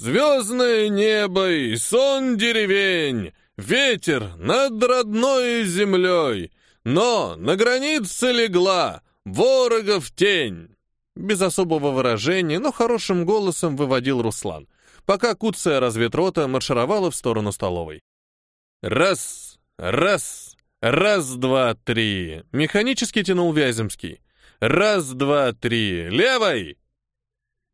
звездное небо и сон деревень, ветер над родной землей, но на границе легла ворогов тень. Без особого выражения, но хорошим голосом выводил Руслан, пока куцая разведрота маршировала в сторону столовой. Раз, раз, раз, два, три. Механически тянул Вяземский. Раз, два, три. Левой!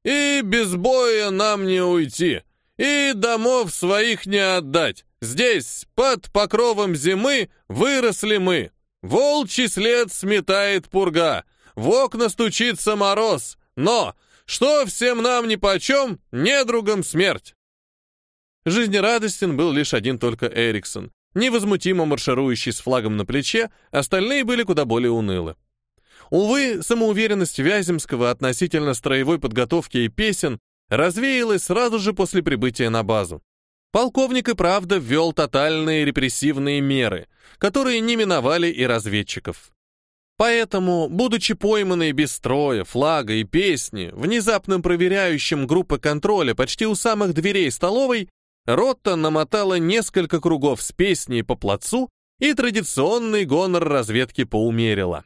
И без боя нам не уйти, и домов своих не отдать. Здесь, под покровом зимы, выросли мы. Волчий след сметает пурга, в окна стучится мороз, но что всем нам нипочем, недругам смерть. Жизнерадостен был лишь один только Эриксон, невозмутимо марширующий с флагом на плече, остальные были куда более унылы. Увы, самоуверенность Вяземского относительно строевой подготовки и песен развеялась сразу же после прибытия на базу. Полковник и правда ввел тотальные репрессивные меры, которые не миновали и разведчиков. Поэтому, будучи пойманной без строя, флага и песни, внезапным проверяющим группы контроля почти у самых дверей столовой, Ротта намотала несколько кругов с песней по плацу и традиционный гонор разведки поумерила.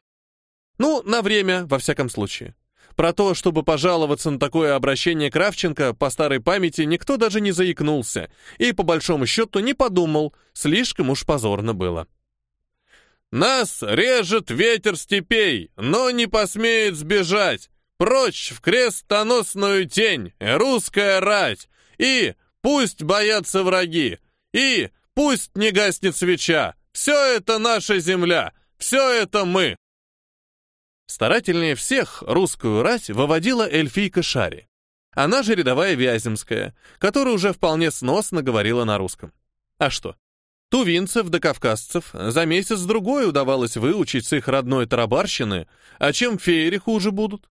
Ну, на время, во всяком случае. Про то, чтобы пожаловаться на такое обращение Кравченко, по старой памяти никто даже не заикнулся и, по большому счету, не подумал, слишком уж позорно было. «Нас режет ветер степей, но не посмеет сбежать! Прочь в крестоносную тень, русская рать! И пусть боятся враги! И пусть не гаснет свеча! Все это наша земля! Все это мы!» Старательнее всех русскую рать выводила эльфийка Шари. Она же рядовая Вяземская, которая уже вполне сносно говорила на русском. А что? Тувинцев да кавказцев за месяц-другой удавалось выучить с их родной тарабарщины, а чем феери хуже будут?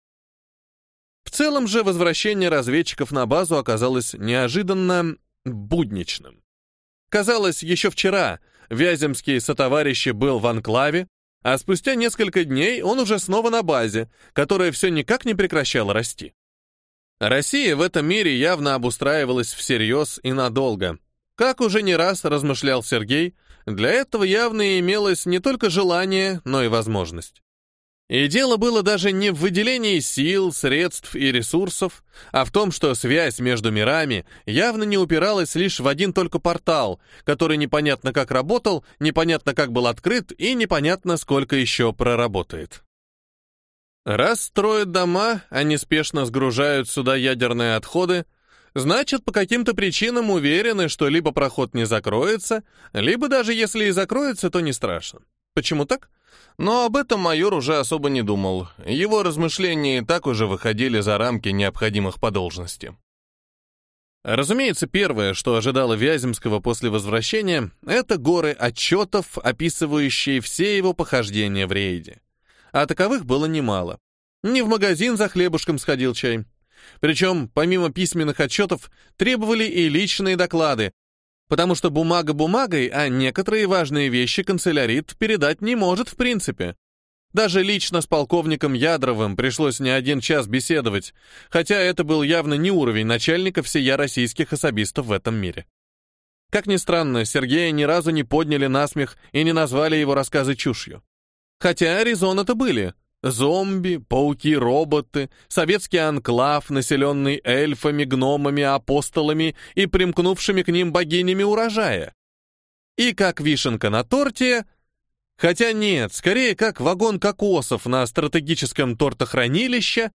В целом же возвращение разведчиков на базу оказалось неожиданно будничным. Казалось, еще вчера Вяземский сотоварищи был в анклаве, а спустя несколько дней он уже снова на базе, которая все никак не прекращала расти. Россия в этом мире явно обустраивалась всерьез и надолго. Как уже не раз размышлял Сергей, для этого явно имелось не только желание, но и возможность. И дело было даже не в выделении сил, средств и ресурсов, а в том, что связь между мирами явно не упиралась лишь в один только портал, который непонятно как работал, непонятно как был открыт и непонятно сколько еще проработает. Раз строят дома, они спешно сгружают сюда ядерные отходы, значит, по каким-то причинам уверены, что либо проход не закроется, либо даже если и закроется, то не страшно. Почему так? Но об этом майор уже особо не думал. Его размышления и так уже выходили за рамки необходимых по должности. Разумеется, первое, что ожидало Вяземского после возвращения, это горы отчетов, описывающие все его похождения в рейде. А таковых было немало. Не в магазин за хлебушком сходил чай. Причем, помимо письменных отчетов, требовали и личные доклады, потому что бумага бумагой, а некоторые важные вещи канцелярит передать не может в принципе. Даже лично с полковником Ядровым пришлось не один час беседовать, хотя это был явно не уровень начальника всея российских особистов в этом мире. Как ни странно, Сергея ни разу не подняли на смех и не назвали его рассказы чушью. Хотя резоны-то были. Зомби, пауки-роботы, советский анклав, населенный эльфами, гномами, апостолами и примкнувшими к ним богинями урожая. И как вишенка на торте, хотя нет, скорее как вагон кокосов на стратегическом тортохранилище,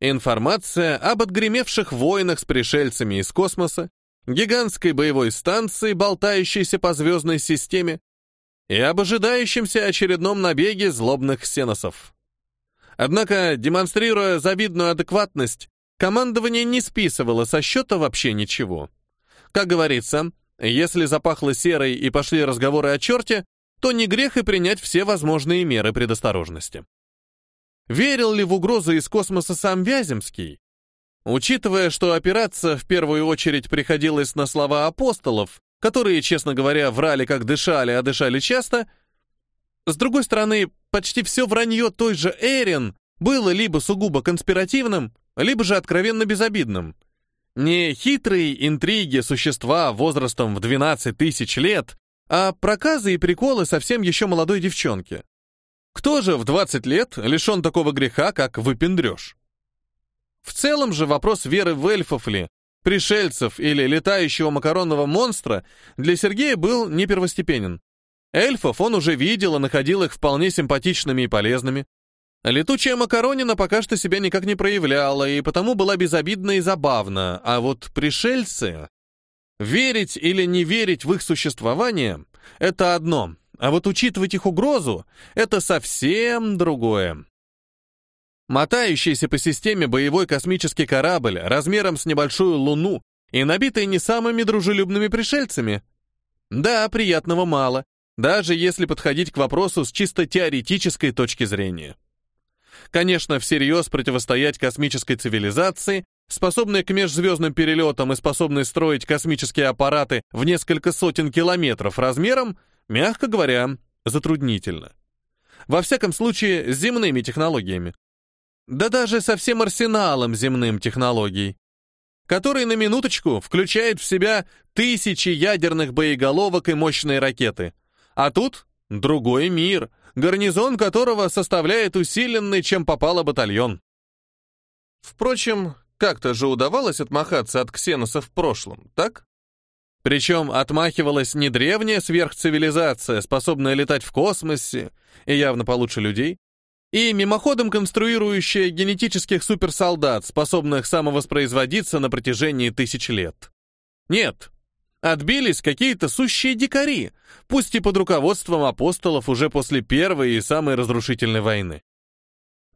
информация об отгремевших войнах с пришельцами из космоса, гигантской боевой станции, болтающейся по звездной системе, и об ожидающемся очередном набеге злобных ксеносов. Однако, демонстрируя завидную адекватность, командование не списывало со счета вообще ничего. Как говорится, если запахло серой и пошли разговоры о черте, то не грех и принять все возможные меры предосторожности. Верил ли в угрозы из космоса сам Вяземский? Учитывая, что опираться в первую очередь приходилось на слова апостолов, которые, честно говоря, врали как дышали, а дышали часто, с другой стороны, почти все вранье той же Эрин было либо сугубо конспиративным, либо же откровенно безобидным. Не хитрые интриги существа возрастом в 12 тысяч лет, а проказы и приколы совсем еще молодой девчонки. Кто же в 20 лет лишен такого греха, как выпендреж? В целом же вопрос веры в эльфов ли, пришельцев или летающего макаронного монстра для Сергея был не первостепенен. Эльфов он уже видел и находил их вполне симпатичными и полезными. Летучая макаронина пока что себя никак не проявляла, и потому была безобидна и забавна, а вот пришельцы... Верить или не верить в их существование — это одно, а вот учитывать их угрозу — это совсем другое. Мотающийся по системе боевой космический корабль размером с небольшую луну и набитый не самыми дружелюбными пришельцами. Да, приятного мало, даже если подходить к вопросу с чисто теоретической точки зрения. Конечно, всерьез противостоять космической цивилизации, способной к межзвездным перелетам и способной строить космические аппараты в несколько сотен километров размером, мягко говоря, затруднительно. Во всяком случае, с земными технологиями. Да даже со всем арсеналом земным технологий, который на минуточку включает в себя тысячи ядерных боеголовок и мощные ракеты. А тут другой мир — гарнизон которого составляет усиленный, чем попало батальон. Впрочем, как-то же удавалось отмахаться от ксеноса в прошлом, так? Причем отмахивалась не древняя сверхцивилизация, способная летать в космосе, и явно получше людей, и мимоходом конструирующая генетических суперсолдат, способных самовоспроизводиться на протяжении тысяч лет. Нет, Отбились какие-то сущие дикари, пусть и под руководством апостолов уже после первой и самой разрушительной войны.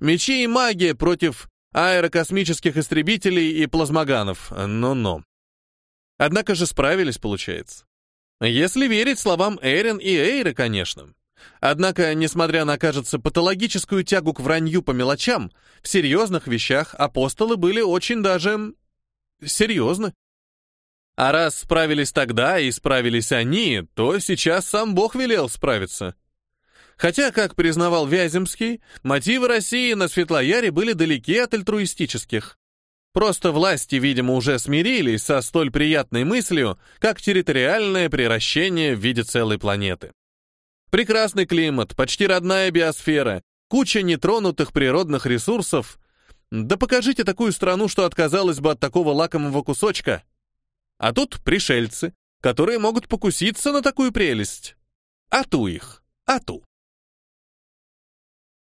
Мечи и магия против аэрокосмических истребителей и плазмоганов, но-но. Однако же справились, получается. Если верить словам Эрин и Эйры, конечно. Однако, несмотря на, кажется, патологическую тягу к вранью по мелочам, в серьезных вещах апостолы были очень даже... серьезны. А раз справились тогда и справились они, то сейчас сам Бог велел справиться. Хотя, как признавал Вяземский, мотивы России на Светлояре были далеки от альтруистических. Просто власти, видимо, уже смирились со столь приятной мыслью, как территориальное приращение в виде целой планеты. Прекрасный климат, почти родная биосфера, куча нетронутых природных ресурсов. Да покажите такую страну, что отказалась бы от такого лакомого кусочка. А тут пришельцы, которые могут покуситься на такую прелесть. Ату их, ату.